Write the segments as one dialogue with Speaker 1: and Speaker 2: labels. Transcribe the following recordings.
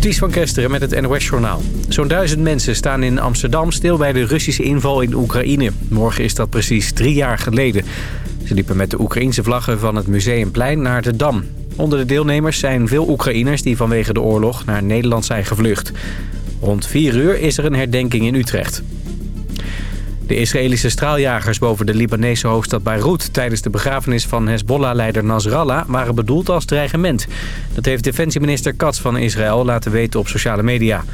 Speaker 1: Ties van Kesteren met het NOS-journaal. Zo'n duizend mensen staan in Amsterdam stil bij de Russische inval in Oekraïne. Morgen is dat precies drie jaar geleden. Ze liepen met de Oekraïense vlaggen van het Museumplein naar de Dam. Onder de deelnemers zijn veel Oekraïners die vanwege de oorlog naar Nederland zijn gevlucht. Rond vier uur is er een herdenking in Utrecht. De Israëlische straaljagers boven de Libanese hoofdstad Beirut... tijdens de begrafenis van Hezbollah-leider Nasrallah waren bedoeld als dreigement. Dat heeft defensieminister Katz van Israël laten weten op sociale media.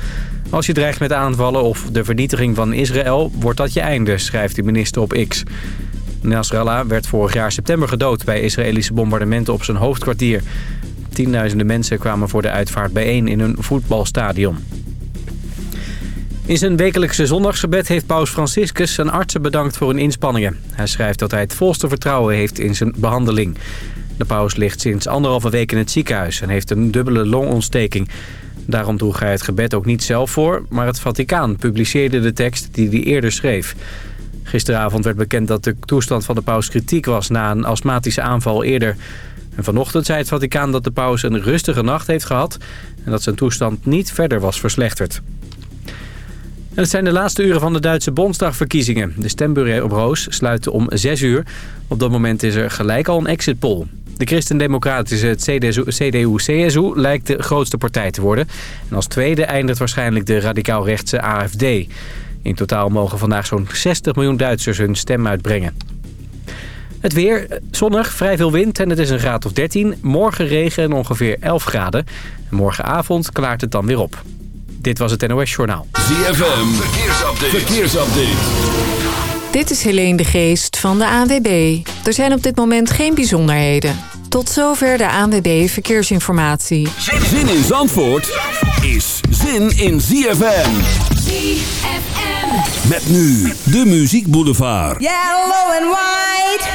Speaker 1: Als je dreigt met aanvallen of de vernietiging van Israël... wordt dat je einde, schrijft de minister op X. Nasrallah werd vorig jaar september gedood... bij Israëlische bombardementen op zijn hoofdkwartier. Tienduizenden mensen kwamen voor de uitvaart bijeen in een voetbalstadion. In zijn wekelijkse zondagsgebed heeft paus Franciscus zijn artsen bedankt voor hun inspanningen. Hij schrijft dat hij het volste vertrouwen heeft in zijn behandeling. De paus ligt sinds anderhalve week in het ziekenhuis en heeft een dubbele longontsteking. Daarom droeg hij het gebed ook niet zelf voor, maar het Vaticaan publiceerde de tekst die hij eerder schreef. Gisteravond werd bekend dat de toestand van de paus kritiek was na een astmatische aanval eerder. En vanochtend zei het Vaticaan dat de paus een rustige nacht heeft gehad... en dat zijn toestand niet verder was verslechterd. Het zijn de laatste uren van de Duitse Bondsdagverkiezingen. De stembureaus sluiten om 6 uur. Op dat moment is er gelijk al een exit poll. De christendemocratische CDU-CSU lijkt de grootste partij te worden. En als tweede eindigt waarschijnlijk de radicaal-rechtse AFD. In totaal mogen vandaag zo'n 60 miljoen Duitsers hun stem uitbrengen. Het weer, zonnig, vrij veel wind en het is een graad of 13. Morgen regen en ongeveer 11 graden. En morgenavond klaart het dan weer op. Dit was het NOS Journaal.
Speaker 2: ZFM, verkeersupdate. verkeersupdate.
Speaker 3: Dit is Helene de Geest van de ANWB. Er zijn op dit moment geen bijzonderheden. Tot zover de ANWB Verkeersinformatie.
Speaker 2: Zin in Zandvoort is zin in ZFM.
Speaker 4: ZFM.
Speaker 2: Met nu de Muziek Boulevard.
Speaker 4: Yellow and white.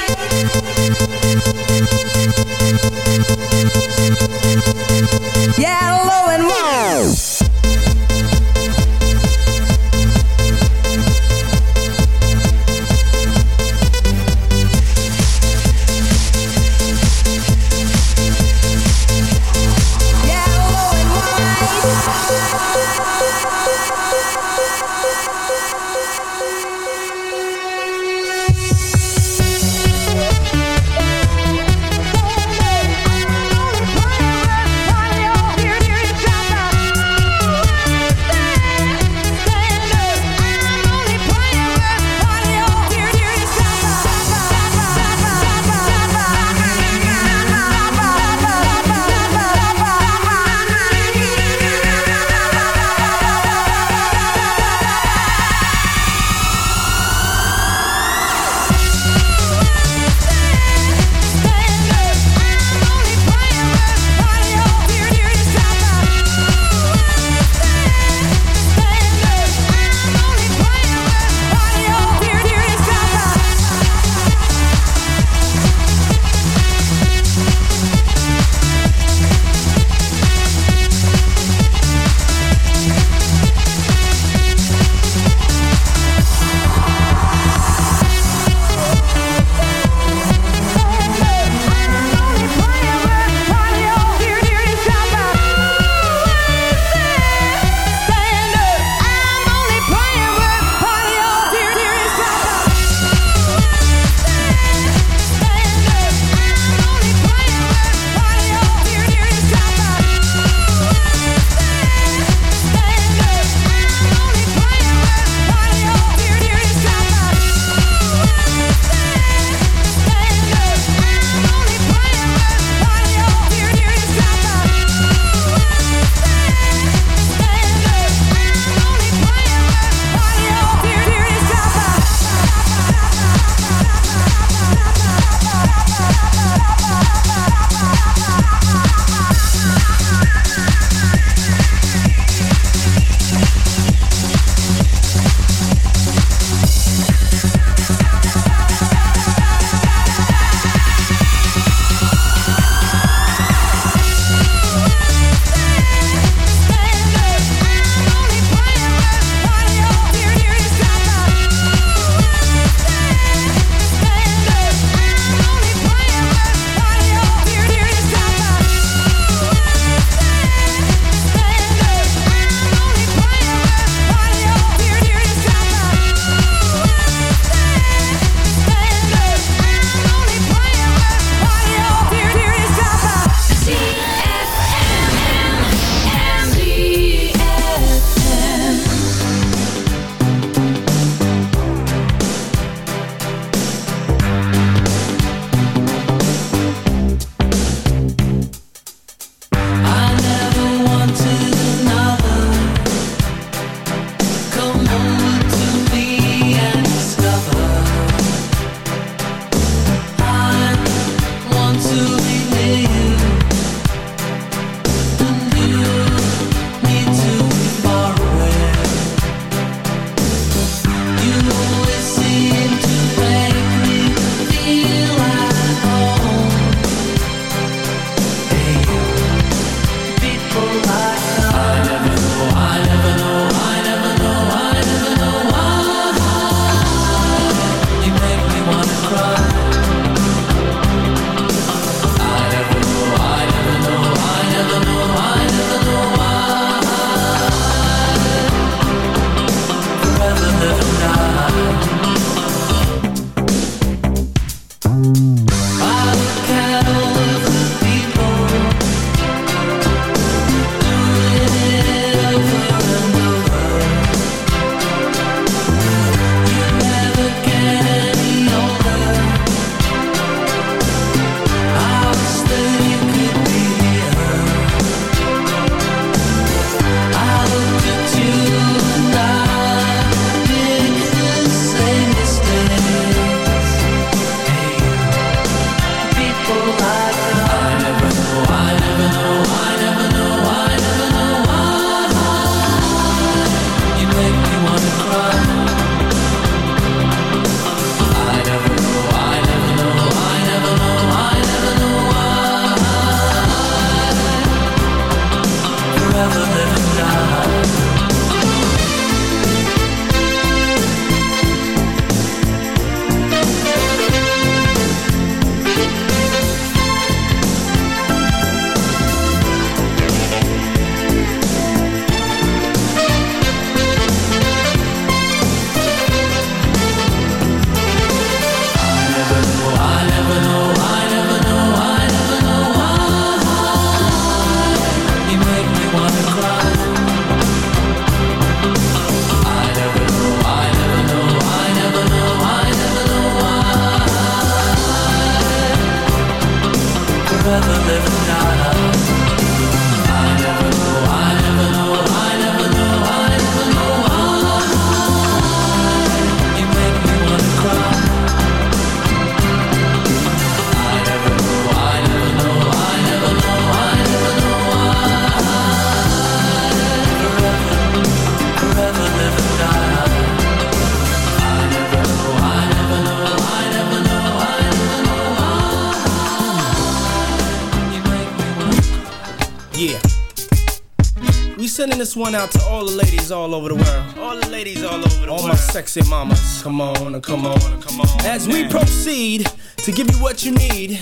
Speaker 5: This one out to all the ladies all over the world. All the ladies all over the all world. All my sexy mamas. Come on, come on, come on. As we proceed to give you what you need.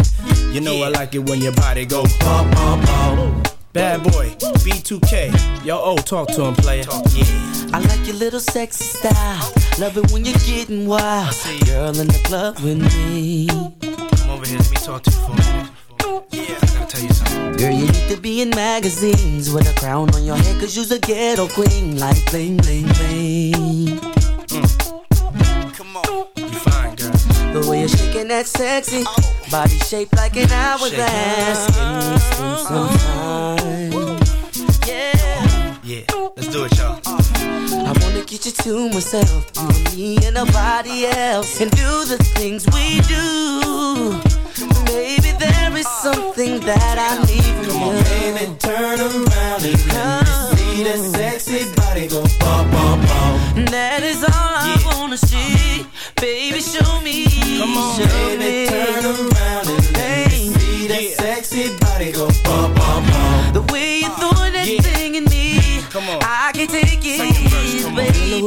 Speaker 5: You know yeah. I like it when your body go pop, pop, pop. Bad boy, B2K. Yo, oh, talk to him, player. Yeah.
Speaker 6: I like your little sexy style. Love it when you're getting wild. Girl in the club with me. Be in magazines with a crown on your head, cause you're a ghetto queen, like bling, bling, bling.
Speaker 5: Mm. Come on, you fine, girl.
Speaker 6: The way you're shaking that sexy oh. body shaped like an hourglass. Can we spend some time?
Speaker 5: Yeah, yeah, let's do it, y'all.
Speaker 6: I wanna get you to myself, you and me and nobody else, and do the things we do Baby, there is something that I need from
Speaker 5: Come on, baby, turn around and let me see that sexy body go bum, bum, bum.
Speaker 6: That is all I wanna see. Baby, show me.
Speaker 5: Come on,
Speaker 6: show
Speaker 5: baby,
Speaker 6: me.
Speaker 5: turn around and let me see that yeah. sexy body go bum, bum, bum.
Speaker 6: The way you throw that yeah. thing in me, I can take it,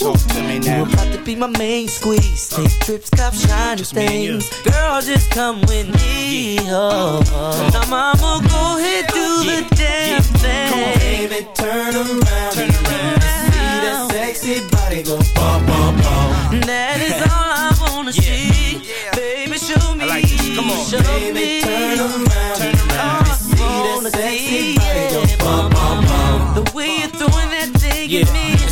Speaker 5: Talk to me now.
Speaker 6: You're about to be my main squeeze. Take trips, cop shiny things. Girl, just come with me. Oh, oh. Now, mama, go ahead, do yeah. the damn yeah. thing.
Speaker 5: Come on, baby, turn around. Turn around. See that sexy body go bum, bum, bum.
Speaker 6: That is all I wanna yeah. see. Baby, show me.
Speaker 5: I like this. Come on,
Speaker 6: show
Speaker 5: baby,
Speaker 6: me.
Speaker 5: turn around. Turn around. See that sexy body go bum, bum, bum.
Speaker 6: The way you're throwing that thing
Speaker 5: yeah.
Speaker 6: at me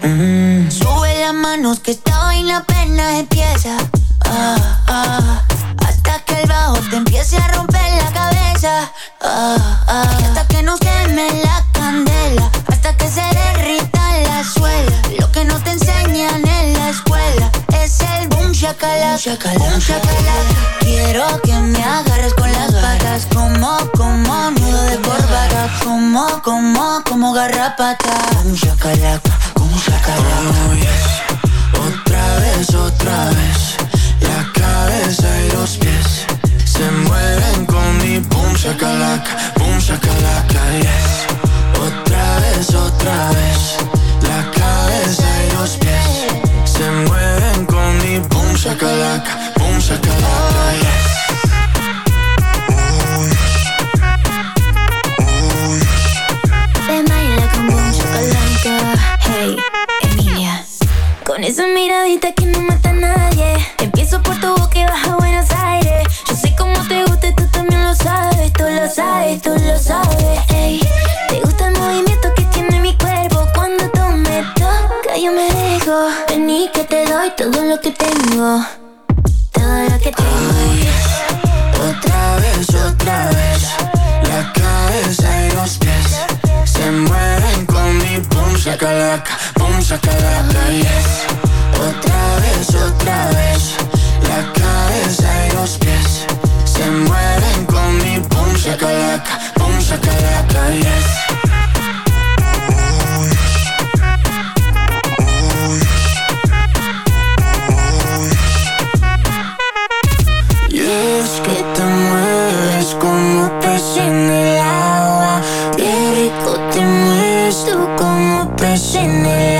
Speaker 7: Sube las manos que esta vaina apenas empieza. Ah, ah, hasta que el bajo te empiece a romper la cabeza. Ah, ah. Hasta que no queme la candela. Hasta que se derrita la suela. Lo que no te enseñan en la escuela es el boom shakalaka. Boom shakalaka. Quiero que me agarres con las patas Como, como, nudo de corbata Como, como, como garrapata Un chacalaca justo como
Speaker 6: presioné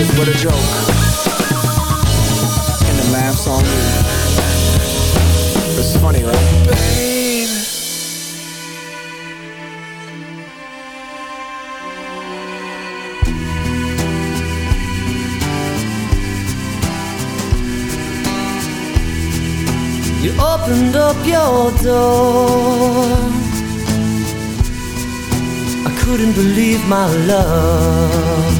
Speaker 6: is
Speaker 8: but a joke. And the laughs on you. It's funny, right?
Speaker 9: You opened up your door. I couldn't believe my luck.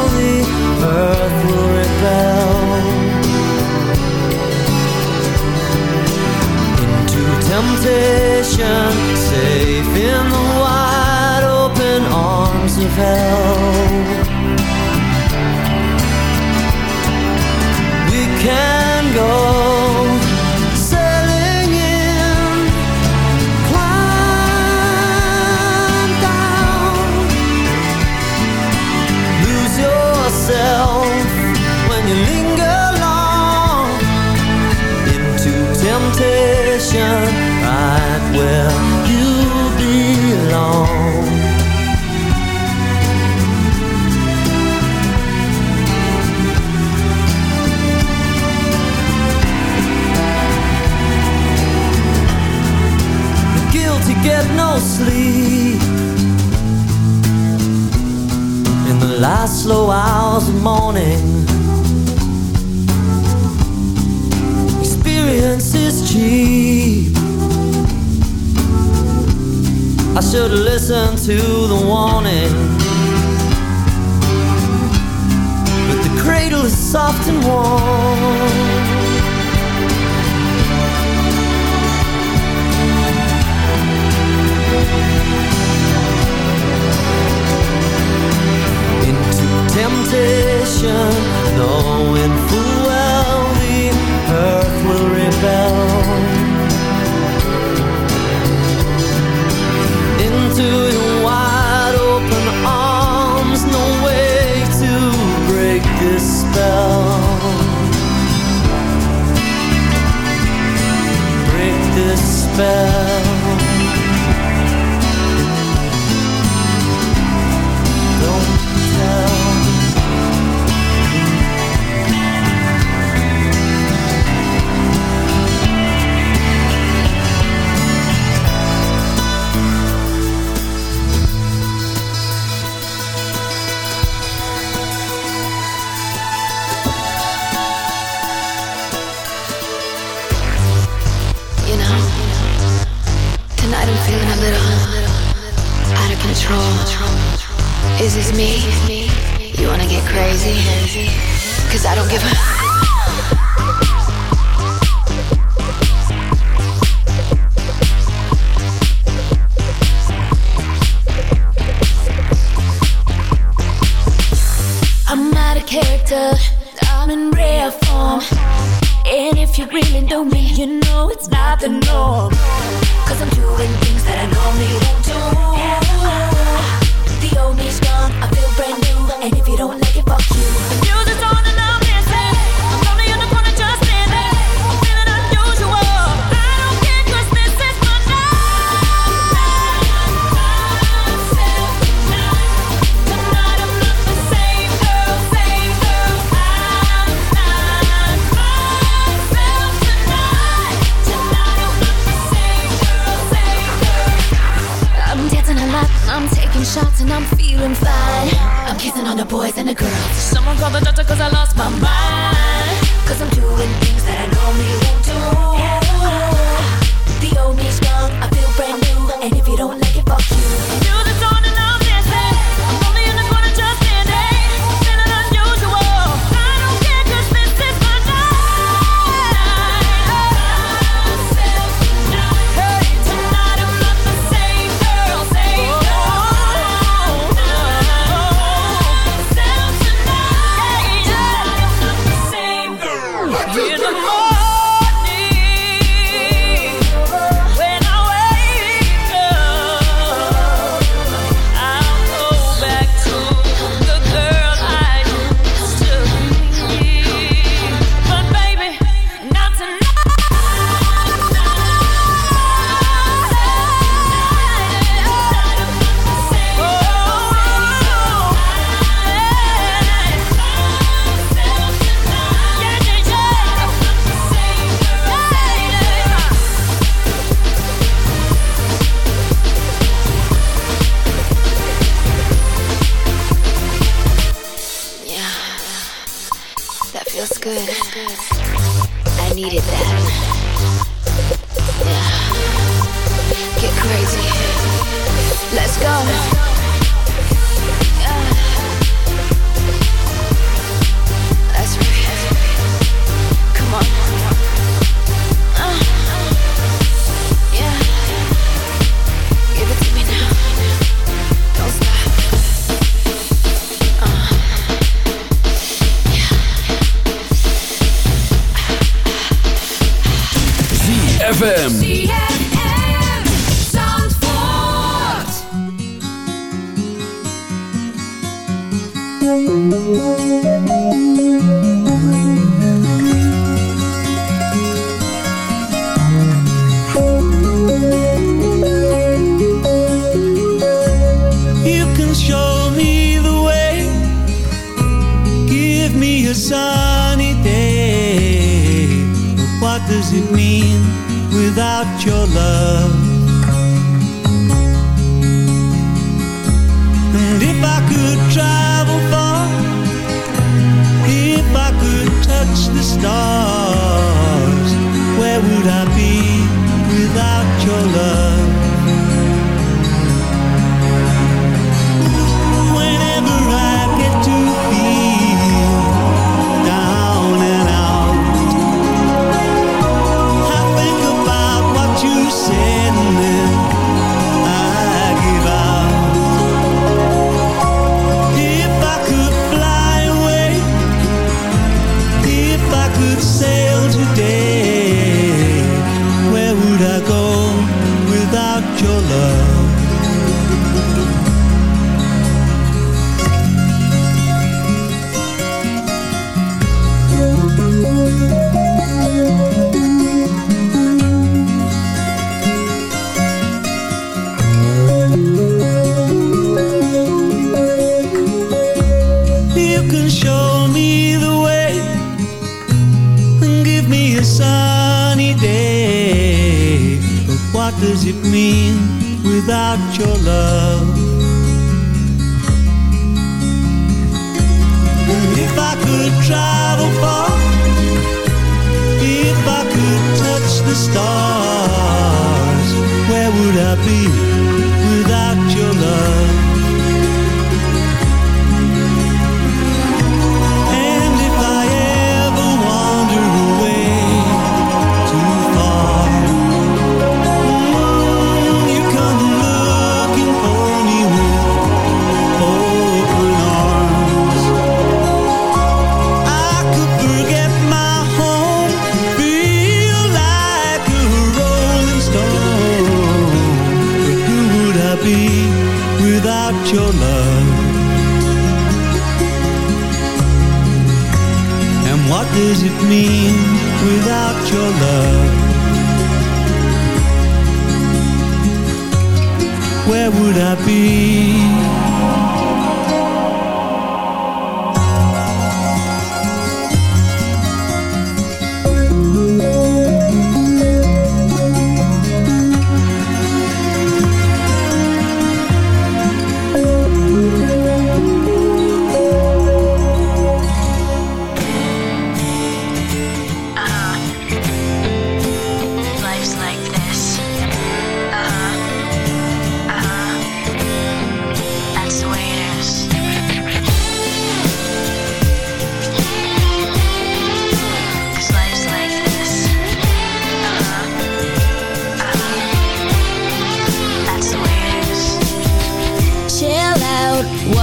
Speaker 9: earth will rebel. Into temptation, safe in the wide open arms of hell. we can you belong. Guilty get no sleep in the last slow hours of morning. Experience is cheap. Should have listened to the warning. But the cradle is soft and warm.
Speaker 10: Does it mean without your love?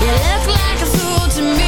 Speaker 4: you look like a fool to me.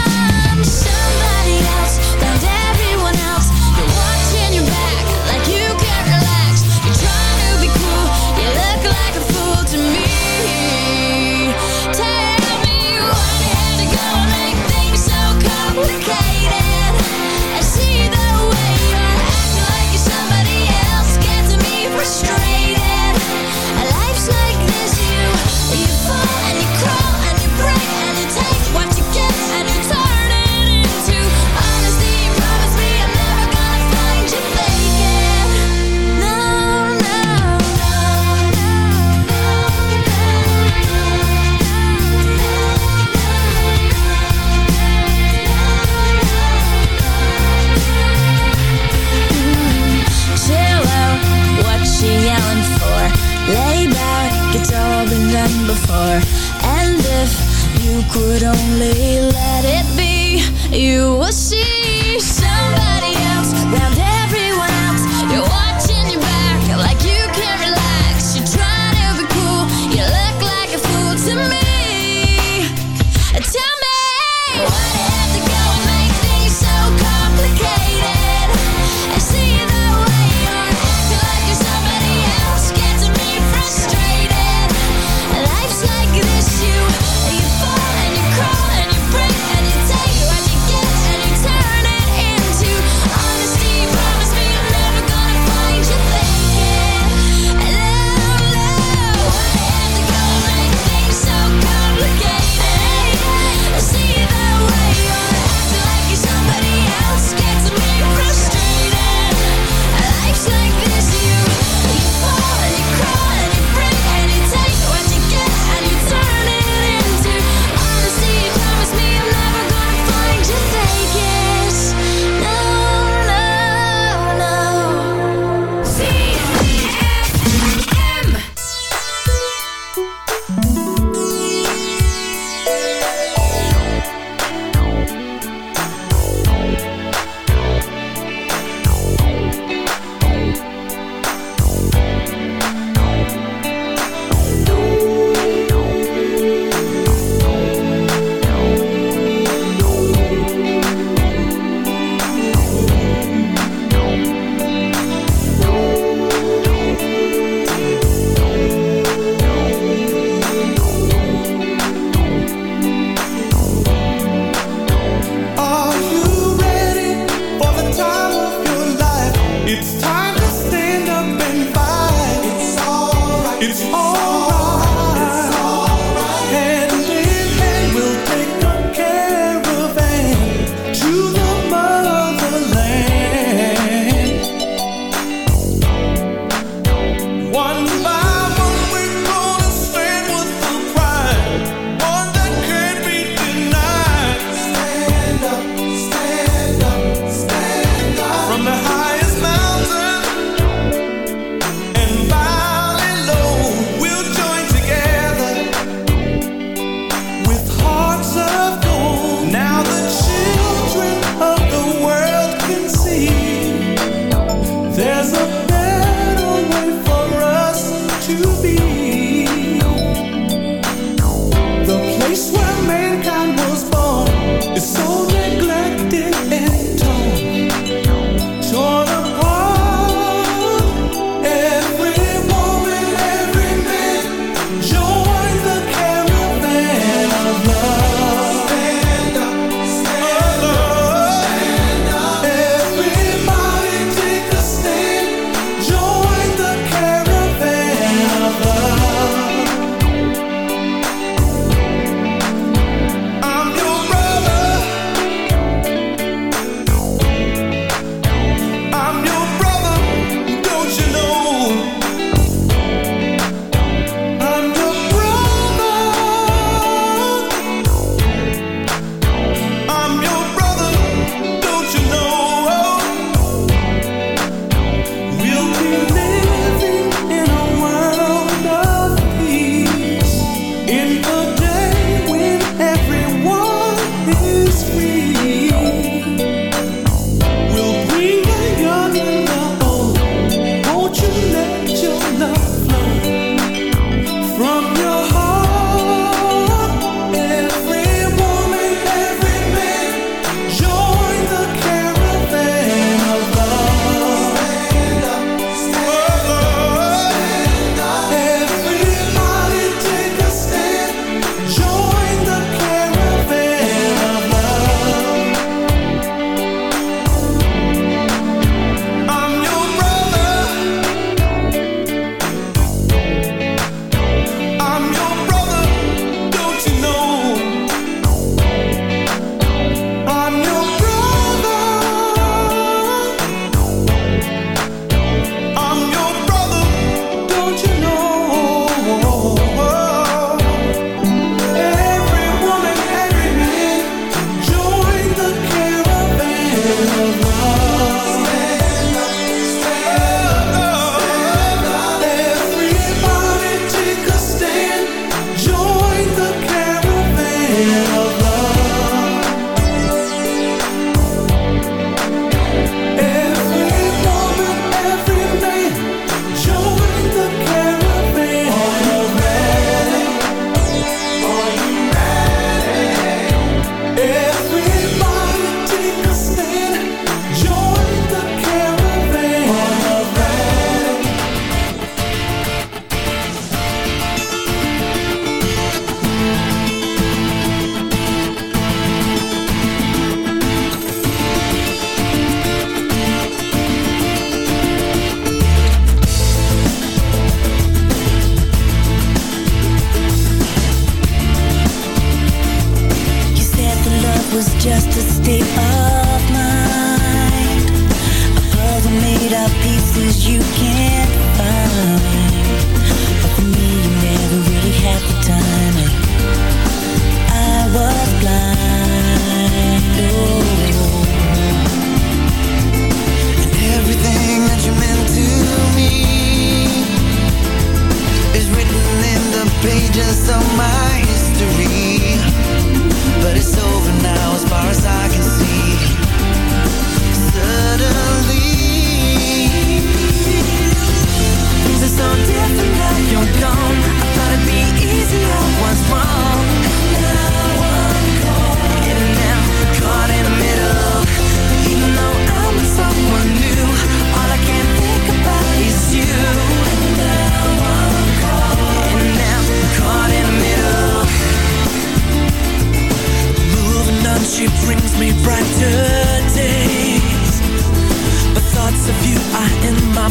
Speaker 8: caravan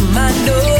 Speaker 9: my
Speaker 6: mind